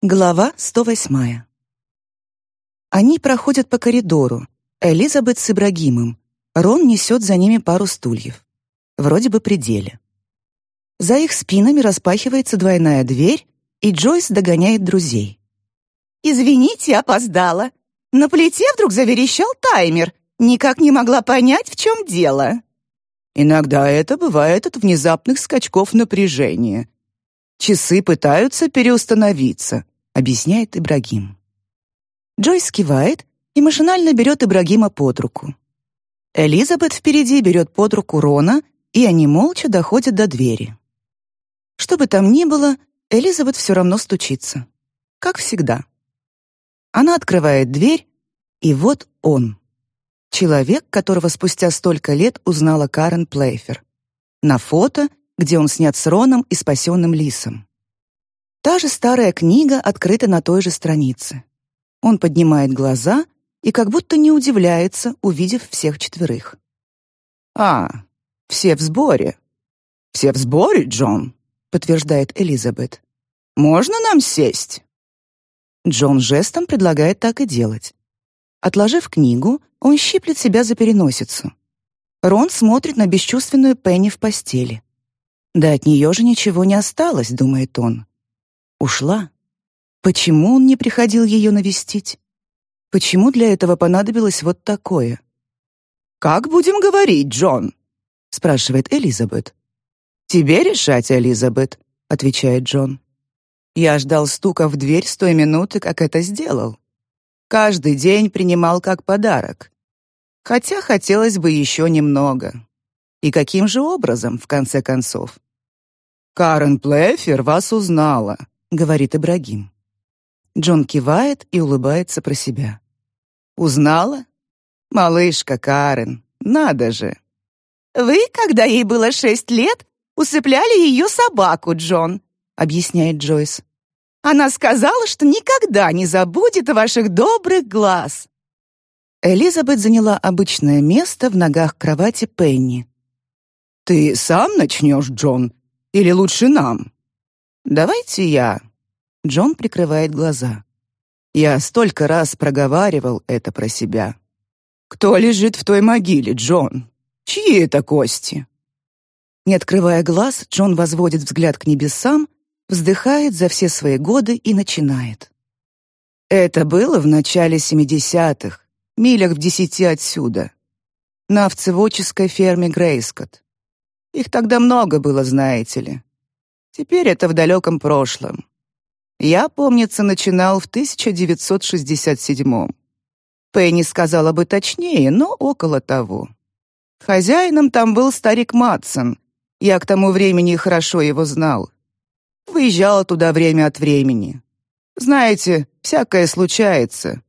Глава 108. Они проходят по коридору. Элизабет с Ибрагимом. Рон несет за ними пару стульев. Вроде бы пределе. За их спинами распахивается двойная дверь, и Джойс догоняет друзей. «Извините, опоздала. На плите вдруг заверещал таймер. Никак не могла понять, в чем дело». Иногда это бывает от внезапных скачков напряжения. Часы пытаются переустановиться, объясняет Ибрагим. Джойс кивает и машинально берет Ибрагима под руку. Элизабет впереди берет под руку Рона, и они молча доходят до двери. Что бы там ни было, Элизабет все равно стучится. Как всегда. Она открывает дверь, и вот он. Человек, которого спустя столько лет узнала Карен Плейфер. На фото где он снят с Роном и спасенным лисом. Та же старая книга открыта на той же странице. Он поднимает глаза и как будто не удивляется, увидев всех четверых. «А, все в сборе». «Все в сборе, Джон», — подтверждает Элизабет. «Можно нам сесть?» Джон жестом предлагает так и делать. Отложив книгу, он щиплет себя за переносицу. Рон смотрит на бесчувственную Пенни в постели. Да от нее же ничего не осталось, думает он. Ушла. Почему он не приходил ее навестить? Почему для этого понадобилось вот такое? «Как будем говорить, Джон?» — спрашивает Элизабет. «Тебе решать, Элизабет», — отвечает Джон. «Я ждал стука в дверь с той минуты, как это сделал. Каждый день принимал как подарок. Хотя хотелось бы еще немного. И каким же образом, в конце концов? «Карен Плефер вас узнала», — говорит Ибрагим. Джон кивает и улыбается про себя. «Узнала? Малышка Карен, надо же!» «Вы, когда ей было шесть лет, усыпляли ее собаку, Джон», — объясняет Джойс. «Она сказала, что никогда не забудет ваших добрых глаз». Элизабет заняла обычное место в ногах кровати Пенни. «Ты сам начнешь, Джон, или лучше нам?» «Давайте я». Джон прикрывает глаза. Я столько раз проговаривал это про себя. «Кто лежит в той могиле, Джон? Чьи это кости?» Не открывая глаз, Джон возводит взгляд к небесам, вздыхает за все свои годы и начинает. Это было в начале семидесятых, милях в десяти отсюда, на овцеводческой ферме Грейскот. Их тогда много было, знаете ли. Теперь это в далеком прошлом. Я, помнится, начинал в 1967-м. Пенни сказала бы точнее, но около того. Хозяином там был старик Матсон. Я к тому времени хорошо его знал. Выезжал туда время от времени. Знаете, всякое случается.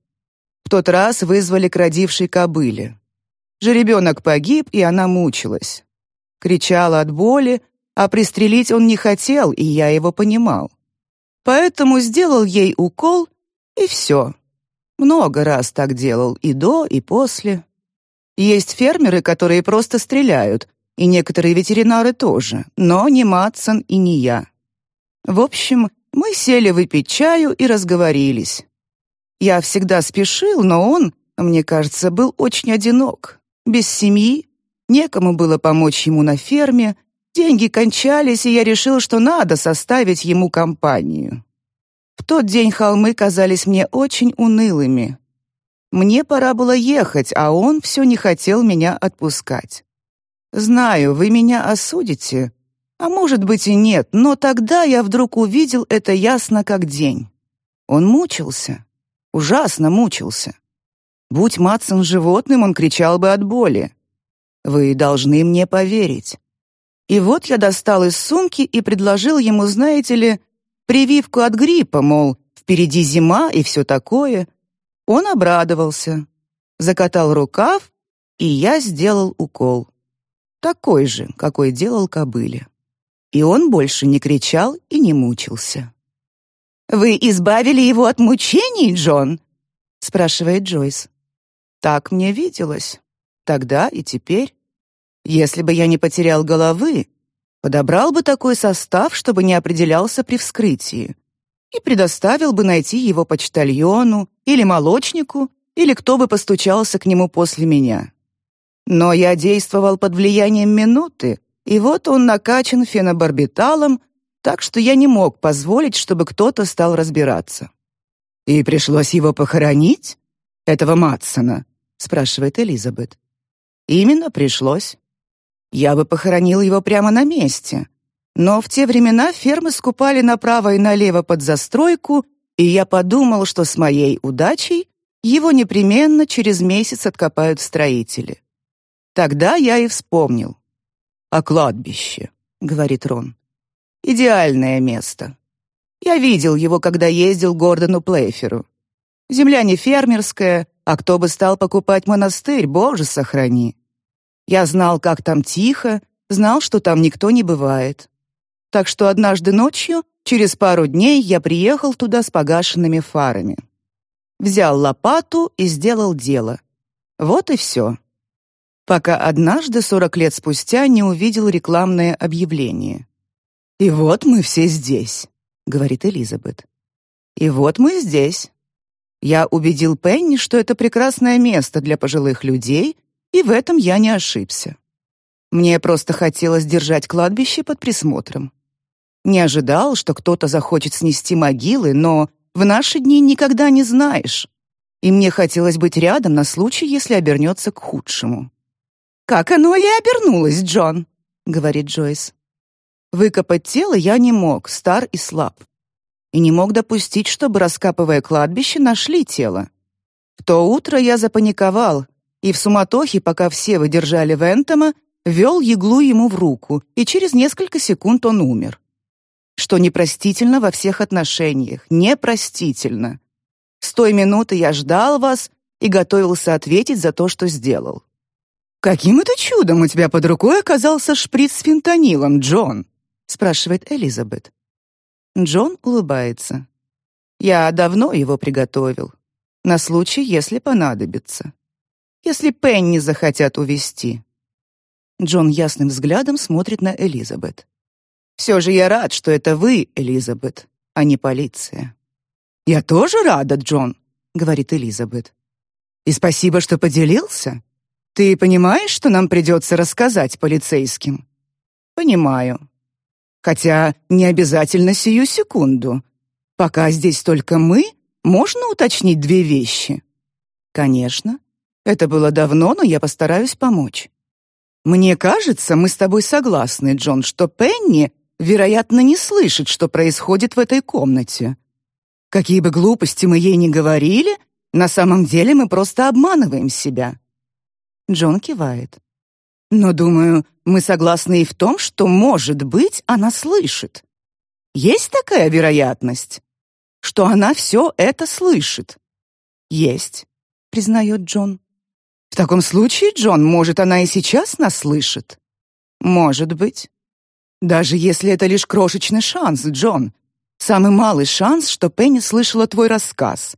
В тот раз вызвали к родившей кобыле. Жеребенок погиб, и она мучилась кричала от боли, а пристрелить он не хотел, и я его понимал. Поэтому сделал ей укол, и все. Много раз так делал, и до, и после. Есть фермеры, которые просто стреляют, и некоторые ветеринары тоже, но не Матсон и не я. В общем, мы сели выпить чаю и разговорились. Я всегда спешил, но он, мне кажется, был очень одинок, без семьи, Некому было помочь ему на ферме, деньги кончались, и я решил, что надо составить ему компанию. В тот день холмы казались мне очень унылыми. Мне пора было ехать, а он все не хотел меня отпускать. Знаю, вы меня осудите, а может быть и нет, но тогда я вдруг увидел это ясно как день. Он мучился, ужасно мучился. Будь Матсон животным, он кричал бы от боли. Вы должны мне поверить. И вот я достал из сумки и предложил ему, знаете ли, прививку от гриппа, мол, впереди зима и все такое. Он обрадовался, закатал рукав, и я сделал укол. Такой же, какой делал кобыле. И он больше не кричал и не мучился. «Вы избавили его от мучений, Джон?» — спрашивает Джойс. «Так мне виделось. Тогда и теперь. Если бы я не потерял головы, подобрал бы такой состав, чтобы не определялся при вскрытии. и предоставил бы найти его почтальону или молочнику, или кто бы постучался к нему после меня. Но я действовал под влиянием минуты, и вот он накачан фенобарбиталом, так что я не мог позволить, чтобы кто-то стал разбираться. «И пришлось его похоронить? Этого Матсона?» — спрашивает Элизабет. «Именно пришлось. Я бы похоронил его прямо на месте. Но в те времена фермы скупали направо и налево под застройку, и я подумал, что с моей удачей его непременно через месяц откопают строители. Тогда я и вспомнил. «О кладбище», — говорит Рон. «Идеальное место. Я видел его, когда ездил Гордону Плейферу. Земля не фермерская, а кто бы стал покупать монастырь, боже сохрани. Я знал, как там тихо, знал, что там никто не бывает. Так что однажды ночью, через пару дней, я приехал туда с погашенными фарами. Взял лопату и сделал дело. Вот и все. Пока однажды, сорок лет спустя, не увидел рекламное объявление. «И вот мы все здесь», — говорит Элизабет. «И вот мы здесь». Я убедил Пенни, что это прекрасное место для пожилых людей, и в этом я не ошибся. Мне просто хотелось держать кладбище под присмотром. Не ожидал, что кто-то захочет снести могилы, но в наши дни никогда не знаешь. И мне хотелось быть рядом на случай, если обернется к худшему. «Как оно и обернулось, Джон», — говорит Джойс. Выкопать тело я не мог, стар и слаб. И не мог допустить, чтобы, раскапывая кладбище, нашли тело. В то утро я запаниковал, и в суматохе, пока все выдержали Вентома, вел иглу ему в руку, и через несколько секунд он умер. Что непростительно во всех отношениях, непростительно. С той минуты я ждал вас и готовился ответить за то, что сделал. «Каким это чудом у тебя под рукой оказался шприц с фентанилом, Джон?» — спрашивает Элизабет. Джон улыбается. «Я давно его приготовил. На случай, если понадобится если Пенни захотят увезти. Джон ясным взглядом смотрит на Элизабет. «Все же я рад, что это вы, Элизабет, а не полиция». «Я тоже рада, Джон», — говорит Элизабет. «И спасибо, что поделился. Ты понимаешь, что нам придется рассказать полицейским?» «Понимаю. Хотя не обязательно сию секунду. Пока здесь только мы, можно уточнить две вещи?» «Конечно. Это было давно, но я постараюсь помочь. Мне кажется, мы с тобой согласны, Джон, что Пенни, вероятно, не слышит, что происходит в этой комнате. Какие бы глупости мы ей ни говорили, на самом деле мы просто обманываем себя. Джон кивает. Но, думаю, мы согласны и в том, что, может быть, она слышит. Есть такая вероятность, что она все это слышит? Есть, признает Джон. В таком случае, Джон, может, она и сейчас нас слышит? Может быть. Даже если это лишь крошечный шанс, Джон. Самый малый шанс, что Пенни слышала твой рассказ.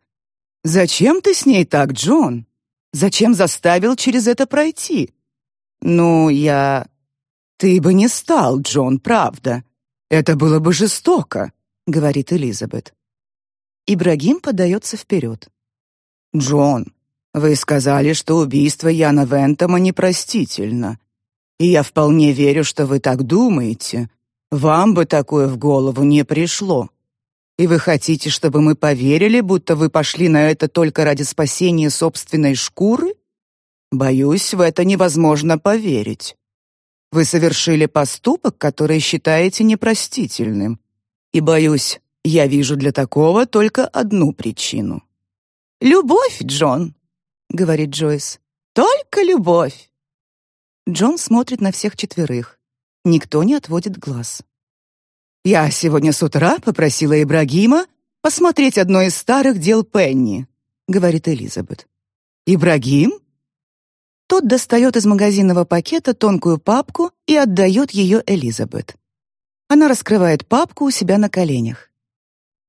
Зачем ты с ней так, Джон? Зачем заставил через это пройти? Ну, я... Ты бы не стал, Джон, правда. Это было бы жестоко, говорит Элизабет. Ибрагим подается вперед. Джон, вы сказали, что убийство Яна Вентома непростительно. И я вполне верю, что вы так думаете. Вам бы такое в голову не пришло. И вы хотите, чтобы мы поверили, будто вы пошли на это только ради спасения собственной шкуры? Боюсь, в это невозможно поверить. Вы совершили поступок, который считаете непростительным. И боюсь, я вижу для такого только одну причину. Любовь, Джон говорит Джойс. Только любовь. Джон смотрит на всех четверых. Никто не отводит глаз. Я сегодня с утра попросила Ибрагима посмотреть одно из старых дел Пенни, говорит Элизабет. Ибрагим? Тот достает из магазинного пакета тонкую папку и отдает ее Элизабет. Она раскрывает папку у себя на коленях.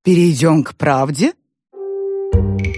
Перейдем к правде. Thank you.